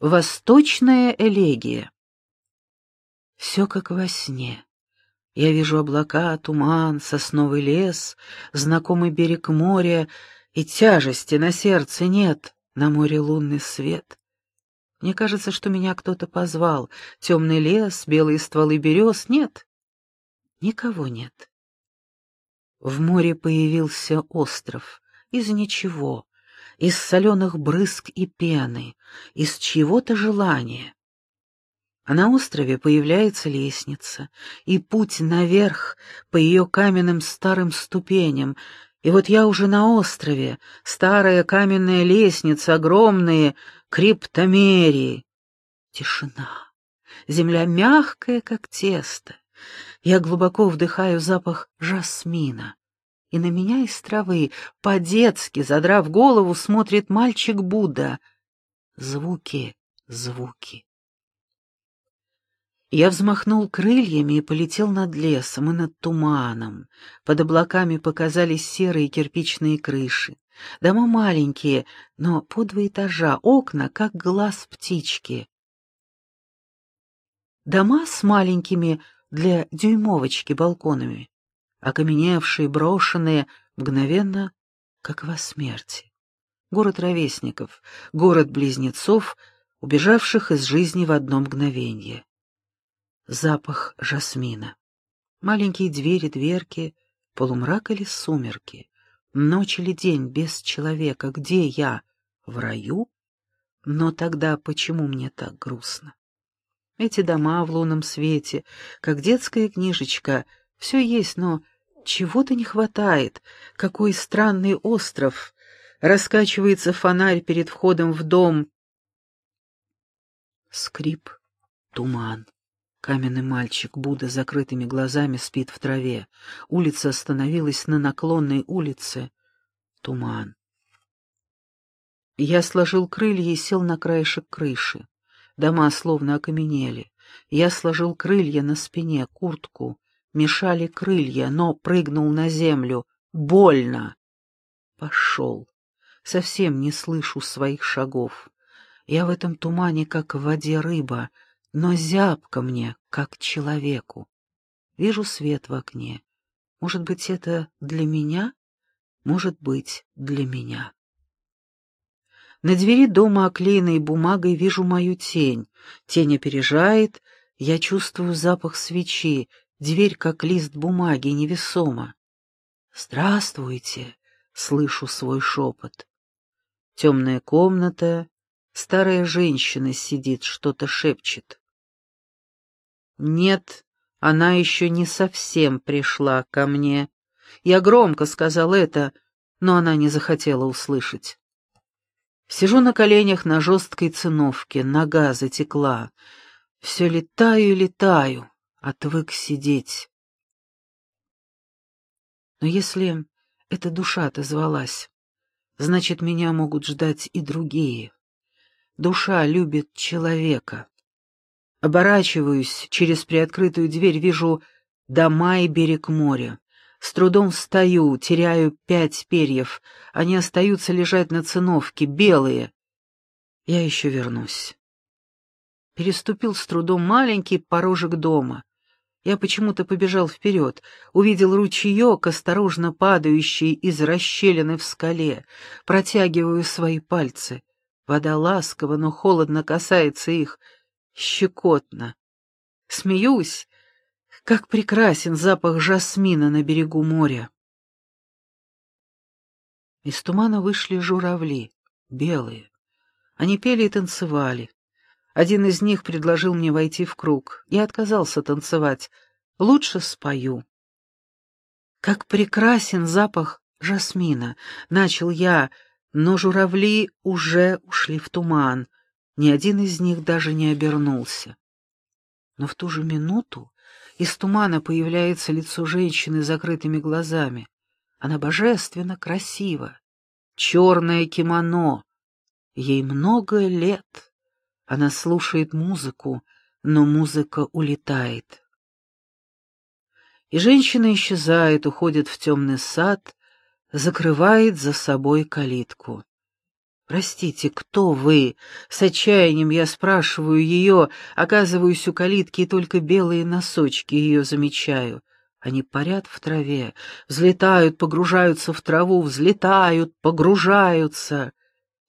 Восточная элегия. Все как во сне. Я вижу облака, туман, сосновый лес, знакомый берег моря, и тяжести на сердце нет, на море лунный свет. Мне кажется, что меня кто-то позвал. Темный лес, белые стволы берез — нет. Никого нет. В море появился остров. Из ничего. Из соленых брызг и пены. Из чего-то желания. А на острове появляется лестница, и путь наверх по ее каменным старым ступеням. И вот я уже на острове, старая каменная лестница, огромные криптомерии. Тишина. Земля мягкая, как тесто. Я глубоко вдыхаю запах жасмина. И на меня из травы, по-детски, задрав голову, смотрит мальчик Будда. Звуки, звуки. Я взмахнул крыльями и полетел над лесом и над туманом. Под облаками показались серые кирпичные крыши. Дома маленькие, но по два этажа, окна, как глаз птички. Дома с маленькими для дюймовочки балконами, окаменевшие, брошенные, мгновенно, как во смерти. Город ровесников, город близнецов, убежавших из жизни в одно мгновение. Запах жасмина. Маленькие двери, дверки, полумрак или сумерки. Ночь или день без человека. Где я? В раю? Но тогда почему мне так грустно? Эти дома в лунном свете, как детская книжечка, все есть, но чего-то не хватает. Какой странный остров. Раскачивается фонарь перед входом в дом. Скрип, туман. Каменный мальчик, Будда с закрытыми глазами, спит в траве. Улица остановилась на наклонной улице. Туман. Я сложил крылья и сел на краешек крыши. Дома словно окаменели. Я сложил крылья на спине, куртку. Мешали крылья, но прыгнул на землю. Больно. Пошел. Совсем не слышу своих шагов. Я в этом тумане, как в воде рыба, но зябко мне, как человеку. Вижу свет в окне. Может быть, это для меня? Может быть, для меня. На двери дома, оклеенной бумагой, вижу мою тень. Тень опережает, я чувствую запах свечи, дверь, как лист бумаги, невесомо. «Здравствуйте!» — слышу свой шепот. Темная комната, старая женщина сидит, что-то шепчет. Нет, она еще не совсем пришла ко мне. Я громко сказал это, но она не захотела услышать. Сижу на коленях на жесткой циновке, нога затекла. Все летаю и летаю, отвык сидеть. Но если эта душа отозвалась, значит, меня могут ждать и другие. Душа любит человека. Оборачиваюсь, через приоткрытую дверь вижу дома и берег моря. С трудом встаю, теряю пять перьев. Они остаются лежать на циновке, белые. Я еще вернусь. Переступил с трудом маленький порожек дома. Я почему-то побежал вперед, увидел ручеек, осторожно падающий из расщелины в скале, протягиваю свои пальцы. Вода ласково, но холодно касается их, щекотно. Смеюсь, как прекрасен запах жасмина на берегу моря. Из тумана вышли журавли, белые. Они пели и танцевали. Один из них предложил мне войти в круг. Я отказался танцевать. Лучше спою. Как прекрасен запах жасмина, начал я, но журавли уже ушли в туман. Ни один из них даже не обернулся. Но в ту же минуту из тумана появляется лицо женщины с закрытыми глазами. Она божественно красива. Черное кимоно. Ей много лет. Она слушает музыку, но музыка улетает. И женщина исчезает, уходит в темный сад, закрывает за собой калитку. «Простите, кто вы?» С отчаянием я спрашиваю ее, оказываюсь у калитки, и только белые носочки ее замечаю. Они парят в траве, взлетают, погружаются в траву, взлетают, погружаются.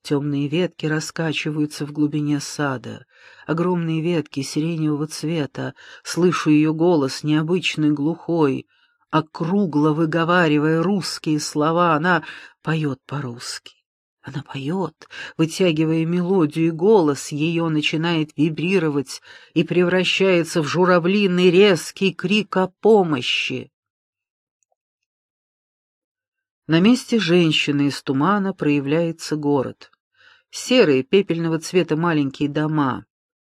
Темные ветки раскачиваются в глубине сада. Огромные ветки сиреневого цвета. Слышу ее голос, необычный, глухой. Округло выговаривая русские слова, она поет по-русски. Она поет, вытягивая мелодию, и голос ее начинает вибрировать и превращается в журавлиный резкий крик о помощи. На месте женщины из тумана проявляется город. Серые, пепельного цвета маленькие дома,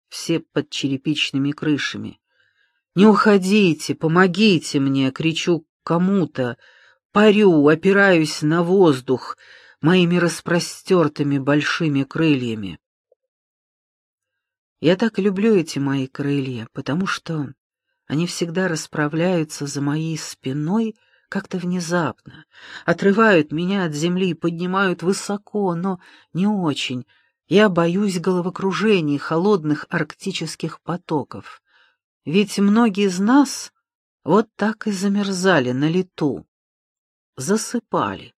все под черепичными крышами. «Не уходите, помогите мне!» — кричу кому-то. Парю, опираюсь на воздух — моими распростертыми большими крыльями. Я так люблю эти мои крылья, потому что они всегда расправляются за моей спиной как-то внезапно, отрывают меня от земли, поднимают высоко, но не очень. Я боюсь головокружений холодных арктических потоков. Ведь многие из нас вот так и замерзали на лету, засыпали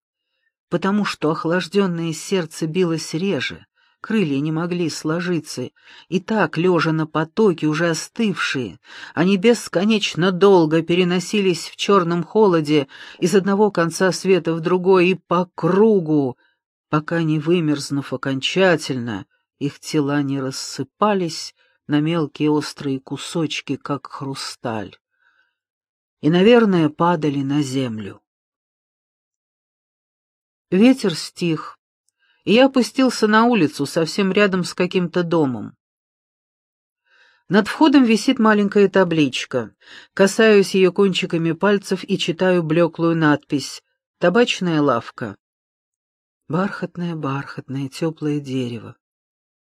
потому что охлажденное сердце билось реже, крылья не могли сложиться, и так, лежа на потоке, уже остывшие, они бесконечно долго переносились в черном холоде из одного конца света в другой и по кругу, пока не вымерзнув окончательно, их тела не рассыпались на мелкие острые кусочки, как хрусталь, и, наверное, падали на землю. Ветер стих, и я опустился на улицу, совсем рядом с каким-то домом. Над входом висит маленькая табличка. Касаюсь ее кончиками пальцев и читаю блеклую надпись «Табачная лавка». Бархатное, бархатное, теплое дерево.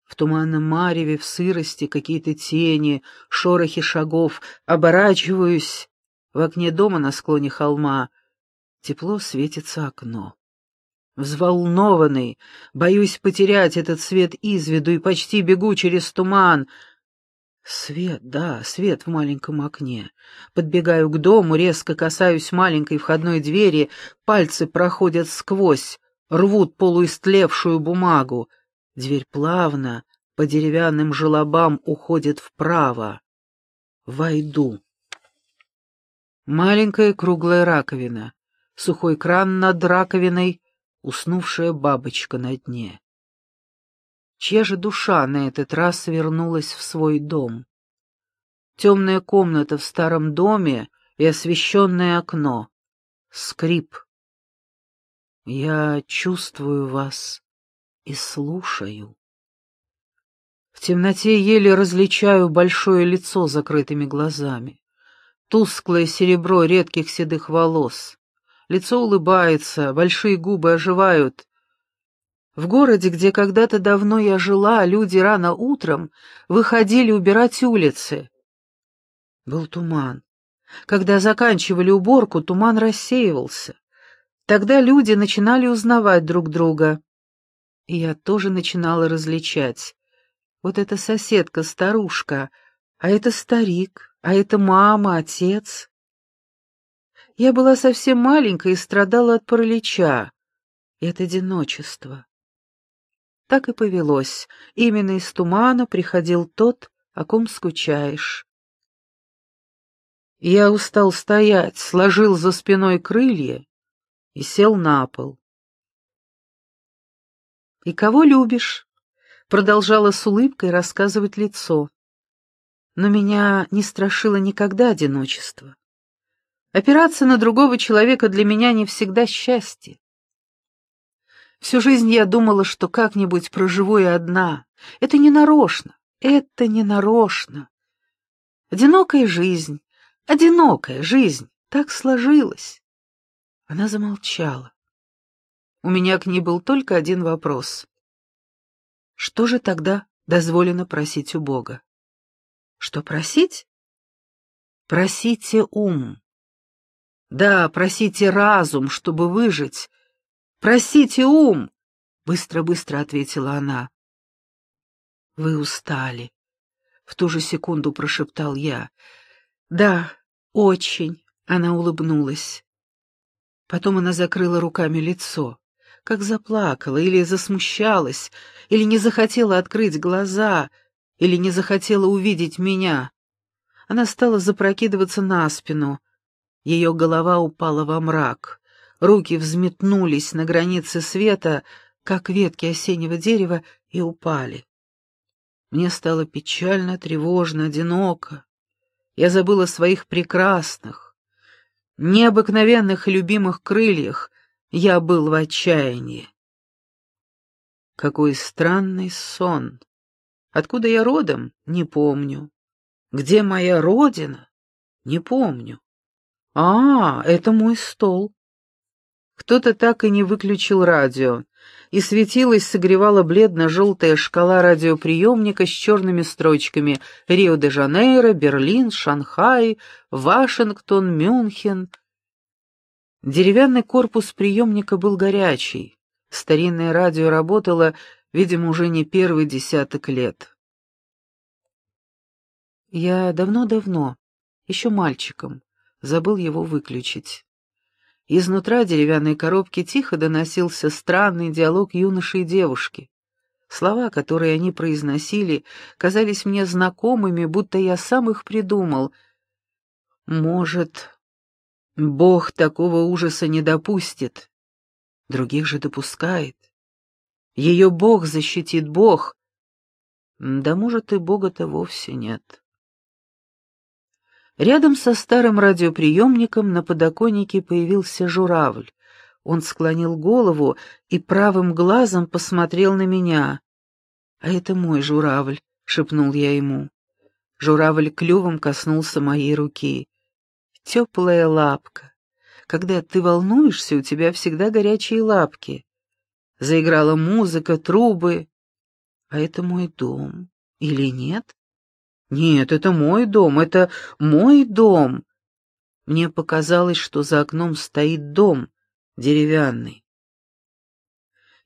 В туманном мареве, в сырости какие-то тени, шорохи шагов. Оборачиваюсь. В окне дома на склоне холма тепло светится окно. Взволнованный, боюсь потерять этот свет из виду и почти бегу через туман. Свет, да, свет в маленьком окне. Подбегаю к дому, резко касаюсь маленькой входной двери, пальцы проходят сквозь, рвут полуистлевшую бумагу. Дверь плавно, по деревянным желобам уходит вправо. Войду. Маленькая круглая раковина, сухой кран над раковиной, уснувшая бабочка на дне. Чья же душа на этот раз вернулась в свой дом? Темная комната в старом доме и освещенное окно. Скрип. Я чувствую вас и слушаю. В темноте еле различаю большое лицо закрытыми глазами, тусклое серебро редких седых волос, Лицо улыбается, большие губы оживают. В городе, где когда-то давно я жила, люди рано утром выходили убирать улицы. Был туман. Когда заканчивали уборку, туман рассеивался. Тогда люди начинали узнавать друг друга. И я тоже начинала различать. Вот эта соседка, старушка, а это старик, а это мама, отец. Я была совсем маленькая и страдала от паралича и от одиночества. Так и повелось. Именно из тумана приходил тот, о ком скучаешь. Я устал стоять, сложил за спиной крылья и сел на пол. «И кого любишь?» — продолжала с улыбкой рассказывать лицо. Но меня не страшило никогда одиночество. Опираться на другого человека для меня не всегда счастье. Всю жизнь я думала, что как-нибудь проживу и одна. Это не нарочно, это не нарочно. Одинокая жизнь, одинокая жизнь, так сложилась. Она замолчала. У меня к ней был только один вопрос. Что же тогда дозволено просить у Бога? Что просить? Просите ум. Да, просите разум, чтобы выжить. Просите ум, — быстро-быстро ответила она. «Вы устали», — в ту же секунду прошептал я. «Да, очень», — она улыбнулась. Потом она закрыла руками лицо, как заплакала или засмущалась, или не захотела открыть глаза, или не захотела увидеть меня. Она стала запрокидываться на спину. Ее голова упала во мрак. Руки взметнулись на границе света, как ветки осеннего дерева, и упали. Мне стало печально, тревожно, одиноко. Я забыла о своих прекрасных, необыкновенных и любимых крыльях. Я был в отчаянии. Какой странный сон. Откуда я родом? Не помню. Где моя родина? Не помню. А, это мой стол. Кто-то так и не выключил радио, и светилась, согревала бледно-желтая шкала радиоприемника с черными строчками «Рио-де-Жанейро», «Берлин», «Шанхай», «Вашингтон», «Мюнхен». Деревянный корпус приемника был горячий. Старинное радио работало, видимо, уже не первый десяток лет. Я давно-давно, еще мальчиком, забыл его выключить. Изнутра деревянной коробки тихо доносился странный диалог юноши и девушки. Слова, которые они произносили, казались мне знакомыми, будто я сам их придумал. Может, Бог такого ужаса не допустит, других же допускает. Ее Бог защитит Бог. Да может и Бога-то вовсе нет. Рядом со старым радиоприемником на подоконнике появился журавль. Он склонил голову и правым глазом посмотрел на меня. «А это мой журавль», — шепнул я ему. Журавль клювом коснулся моей руки. «Теплая лапка. Когда ты волнуешься, у тебя всегда горячие лапки». Заиграла музыка, трубы. «А это мой дом. Или нет?» Нет, это мой дом, это мой дом. Мне показалось, что за окном стоит дом, деревянный.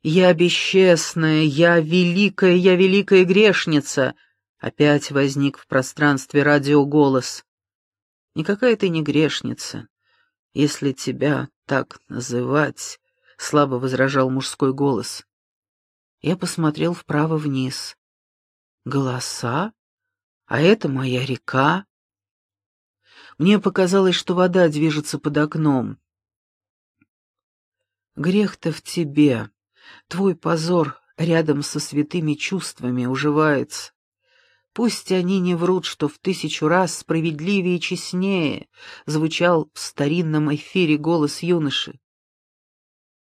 Я бесчестная, я великая, я великая грешница. Опять возник в пространстве радиоголос. Никакая ты не грешница, если тебя так называть, — слабо возражал мужской голос. Я посмотрел вправо вниз. Голоса? А это моя река. Мне показалось, что вода движется под окном. Грех-то в тебе. Твой позор рядом со святыми чувствами уживается. Пусть они не врут, что в тысячу раз справедливее и честнее, звучал в старинном эфире голос юноши.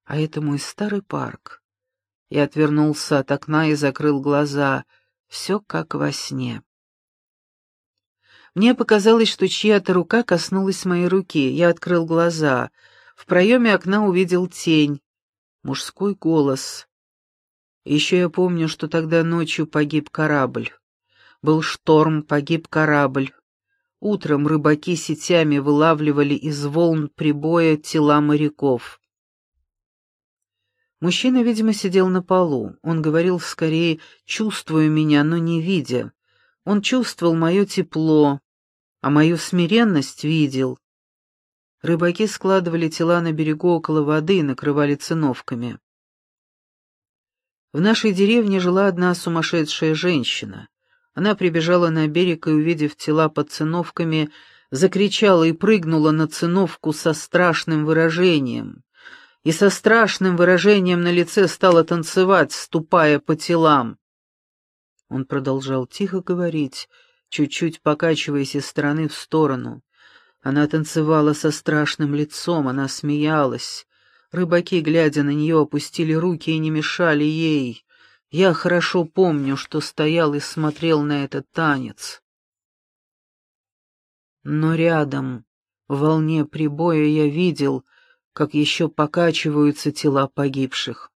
А это мой старый парк. Я отвернулся от окна и закрыл глаза. Все как во сне. Мне показалось, что чья-то рука коснулась моей руки. Я открыл глаза. В проеме окна увидел тень. Мужской голос. Еще я помню, что тогда ночью погиб корабль. Был шторм, погиб корабль. Утром рыбаки сетями вылавливали из волн прибоя тела моряков. Мужчина, видимо, сидел на полу. Он говорил скорее, чувствуя меня, но не видя. Он чувствовал мое тепло, а мою смиренность видел. Рыбаки складывали тела на берегу около воды и накрывали циновками. В нашей деревне жила одна сумасшедшая женщина. Она прибежала на берег и, увидев тела под циновками, закричала и прыгнула на циновку со страшным выражением. И со страшным выражением на лице стала танцевать, ступая по телам. Он продолжал тихо говорить, чуть-чуть покачиваясь из стороны в сторону. Она танцевала со страшным лицом, она смеялась. Рыбаки, глядя на нее, опустили руки и не мешали ей. Я хорошо помню, что стоял и смотрел на этот танец. Но рядом, в волне прибоя, я видел, как еще покачиваются тела погибших.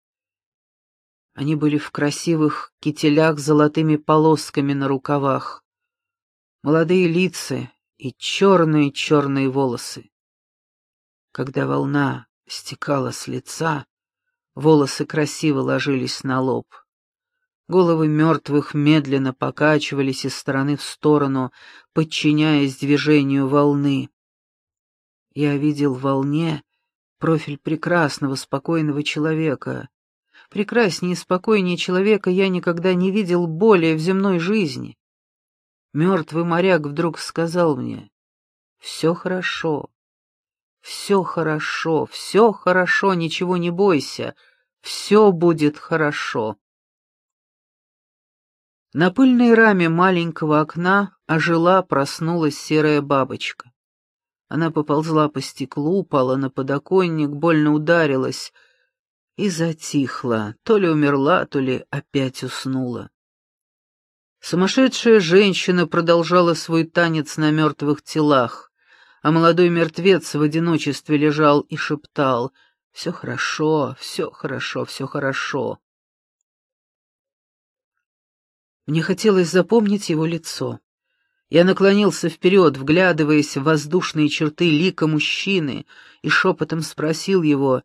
Они были в красивых кителях с золотыми полосками на рукавах, молодые лица и черные-черные волосы. Когда волна стекала с лица, Волосы красиво ложились на лоб. Головы мертвых медленно покачивались из стороны в сторону, подчиняясь движению волны. Я видел в волне профиль прекрасного, спокойного человека. Прекраснее и спокойнее человека я никогда не видел более в земной жизни. Мертвый моряк вдруг сказал мне, «Все хорошо, все хорошо, все хорошо, ничего не бойся, все будет хорошо». На пыльной раме маленького окна ожила, проснулась серая бабочка. Она поползла по стеклу, упала на подоконник, больно ударилась и затихла, то ли умерла, то ли опять уснула. Сумасшедшая женщина продолжала свой танец на мертвых телах, а молодой мертвец в одиночестве лежал и шептал «Все хорошо, все хорошо, все хорошо». Мне хотелось запомнить его лицо. Я наклонился вперед, вглядываясь в воздушные черты лика мужчины, и шепотом спросил его,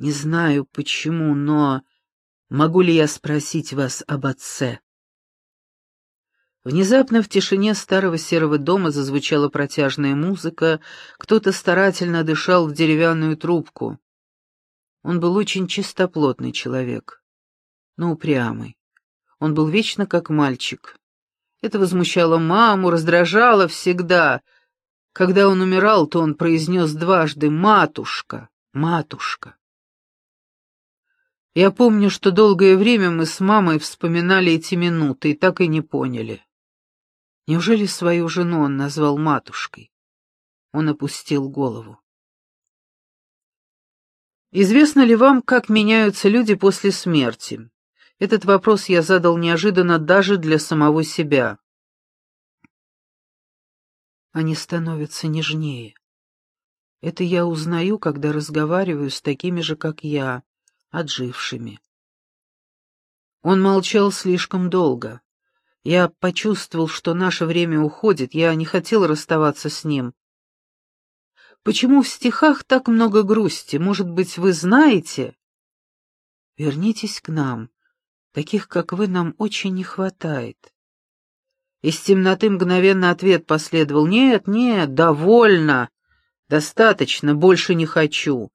«Не знаю почему, но могу ли я спросить вас об отце?» Внезапно в тишине старого серого дома зазвучала протяжная музыка, кто-то старательно дышал в деревянную трубку. Он был очень чистоплотный человек, но упрямый. Он был вечно как мальчик. Это возмущало маму, раздражало всегда. Когда он умирал, то он произнес дважды «матушка, матушка». Я помню, что долгое время мы с мамой вспоминали эти минуты и так и не поняли. Неужели свою жену он назвал матушкой? Он опустил голову. Известно ли вам, как меняются люди после смерти? Этот вопрос я задал неожиданно даже для самого себя. Они становятся нежнее. Это я узнаю, когда разговариваю с такими же, как я, отжившими. Он молчал слишком долго. Я почувствовал, что наше время уходит, я не хотел расставаться с ним. Почему в стихах так много грусти? Может быть, вы знаете? Вернитесь к нам. Таких, как вы, нам очень не хватает. Из темноты мгновенно ответ последовал. «Нет, нет, довольно. Достаточно, больше не хочу.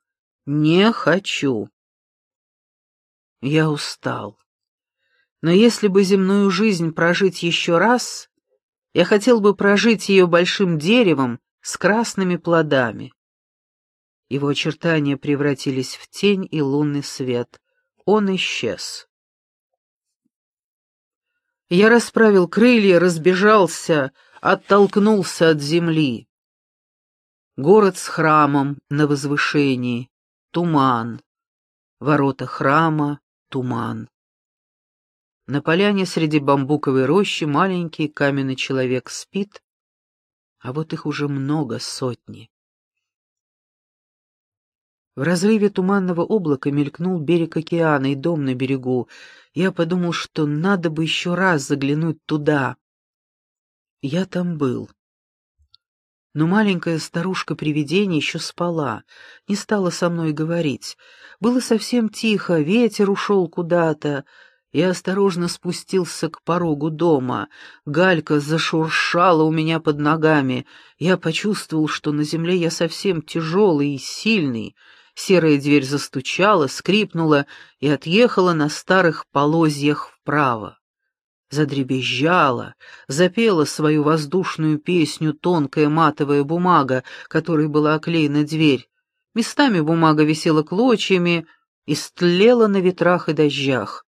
Не хочу». Я устал. Но если бы земную жизнь прожить еще раз, я хотел бы прожить ее большим деревом с красными плодами. Его очертания превратились в тень и лунный свет. Он исчез. Я расправил крылья, разбежался, оттолкнулся от земли. Город с храмом на возвышении, туман. Ворота храма, туман. На поляне среди бамбуковой рощи маленький каменный человек спит, а вот их уже много сотни. В разрыве туманного облака мелькнул берег океана и дом на берегу. Я подумал, что надо бы еще раз заглянуть туда. Я там был. Но маленькая старушка-привидение еще спала, не стала со мной говорить. Было совсем тихо, ветер ушел куда-то. Я осторожно спустился к порогу дома. Галька зашуршала у меня под ногами. Я почувствовал, что на земле я совсем тяжелый и сильный. Серая дверь застучала, скрипнула и отъехала на старых полозьях вправо. Задребезжала, запела свою воздушную песню тонкая матовая бумага, которой была оклеена дверь. Местами бумага висела клочьями и стлела на ветрах и дождях.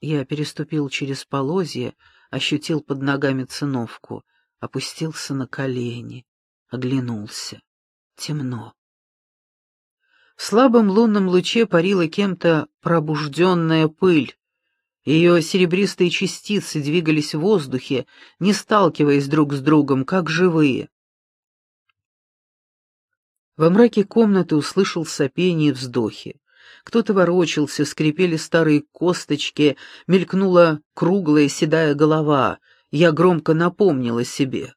Я переступил через полозья, ощутил под ногами циновку, опустился на колени, оглянулся. Темно. В слабом лунном луче парила кем-то пробужденная пыль. Ее серебристые частицы двигались в воздухе, не сталкиваясь друг с другом, как живые. Во мраке комнаты услышал сопение и вздохи. Кто-то ворочался, скрипели старые косточки, мелькнула круглая седая голова. Я громко напомнила себе.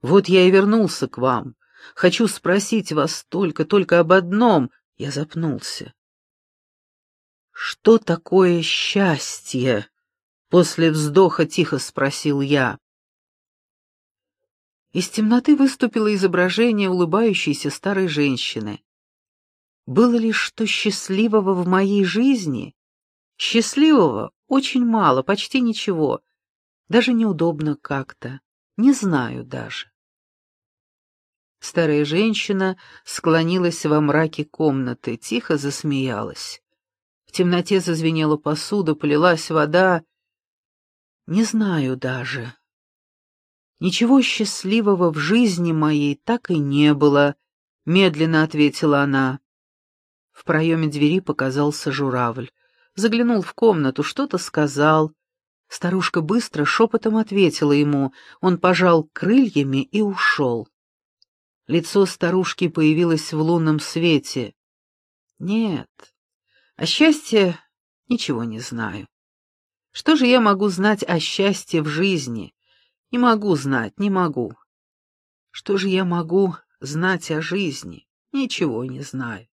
«Вот я и вернулся к вам. Хочу спросить вас только, только об одном. Я запнулся. «Что такое счастье?» — после вздоха тихо спросил я. Из темноты выступило изображение улыбающейся старой женщины. Было ли что счастливого в моей жизни? Счастливого очень мало, почти ничего. Даже неудобно как-то. Не знаю даже. Старая женщина склонилась во мраке комнаты, тихо засмеялась. В темноте зазвенела посуда, полилась вода. Не знаю даже. Ничего счастливого в жизни моей так и не было, медленно ответила она. В проеме двери показался журавль. Заглянул в комнату, что-то сказал. Старушка быстро шепотом ответила ему. Он пожал крыльями и ушел. Лицо старушки появилось в лунном свете. Нет, о счастье ничего не знаю. Что же я могу знать о счастье в жизни? Не могу знать, не могу. Что же я могу знать о жизни? Ничего не знаю.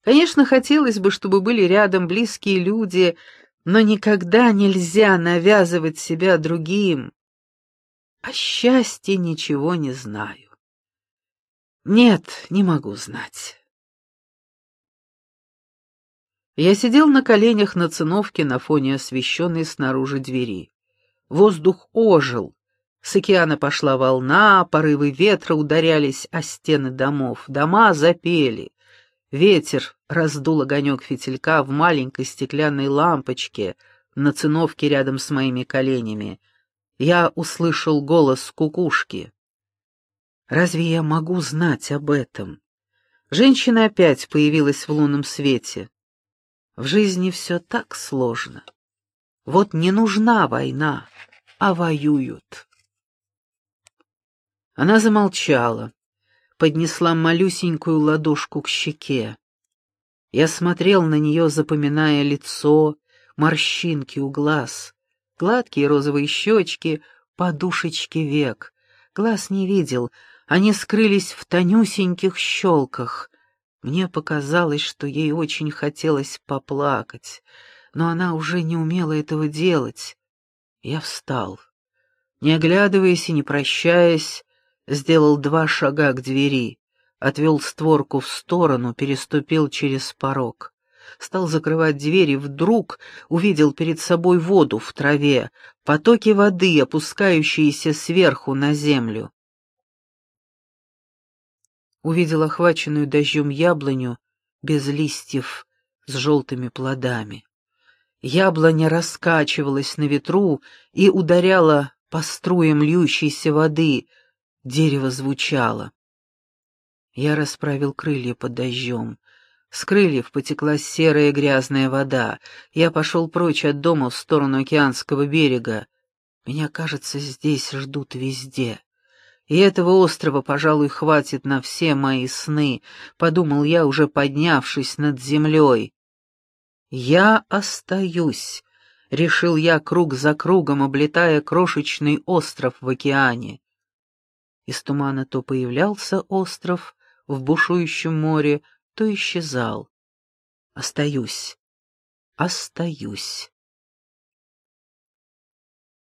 Конечно, хотелось бы, чтобы были рядом близкие люди, но никогда нельзя навязывать себя другим. О счастье ничего не знаю. Нет, не могу знать. Я сидел на коленях на циновке на фоне освещенной снаружи двери. Воздух ожил. С океана пошла волна, порывы ветра ударялись о стены домов, дома запели. Ветер раздул огонек фитилька в маленькой стеклянной лампочке на циновке рядом с моими коленями. Я услышал голос кукушки. Разве я могу знать об этом? Женщина опять появилась в лунном свете. В жизни все так сложно. Вот не нужна война, а воюют. Она замолчала, поднесла малюсенькую ладошку к щеке. Я смотрел на нее, запоминая лицо, морщинки у глаз, гладкие розовые щечки, подушечки век. Глаз не видел, они скрылись в тонюсеньких щелках. Мне показалось, что ей очень хотелось поплакать, но она уже не умела этого делать. Я встал. Не оглядываясь и не прощаясь, сделал два шага к двери, отвел створку в сторону, переступил через порог. Стал закрывать дверь и вдруг увидел перед собой воду в траве, потоки воды, опускающиеся сверху на землю увидел охваченную дождем яблоню без листьев с желтыми плодами. Яблоня раскачивалась на ветру и ударяла по струям льющейся воды, дерево звучало. Я расправил крылья под дождем. С крыльев потекла серая грязная вода. Я пошел прочь от дома в сторону океанского берега. Меня, кажется, здесь ждут везде. И этого острова, пожалуй, хватит на все мои сны, подумал я, уже поднявшись над землей. Я остаюсь, решил я круг за кругом, облетая крошечный остров в океане. Из тумана то появлялся остров в бушующем море, то исчезал. Остаюсь, остаюсь.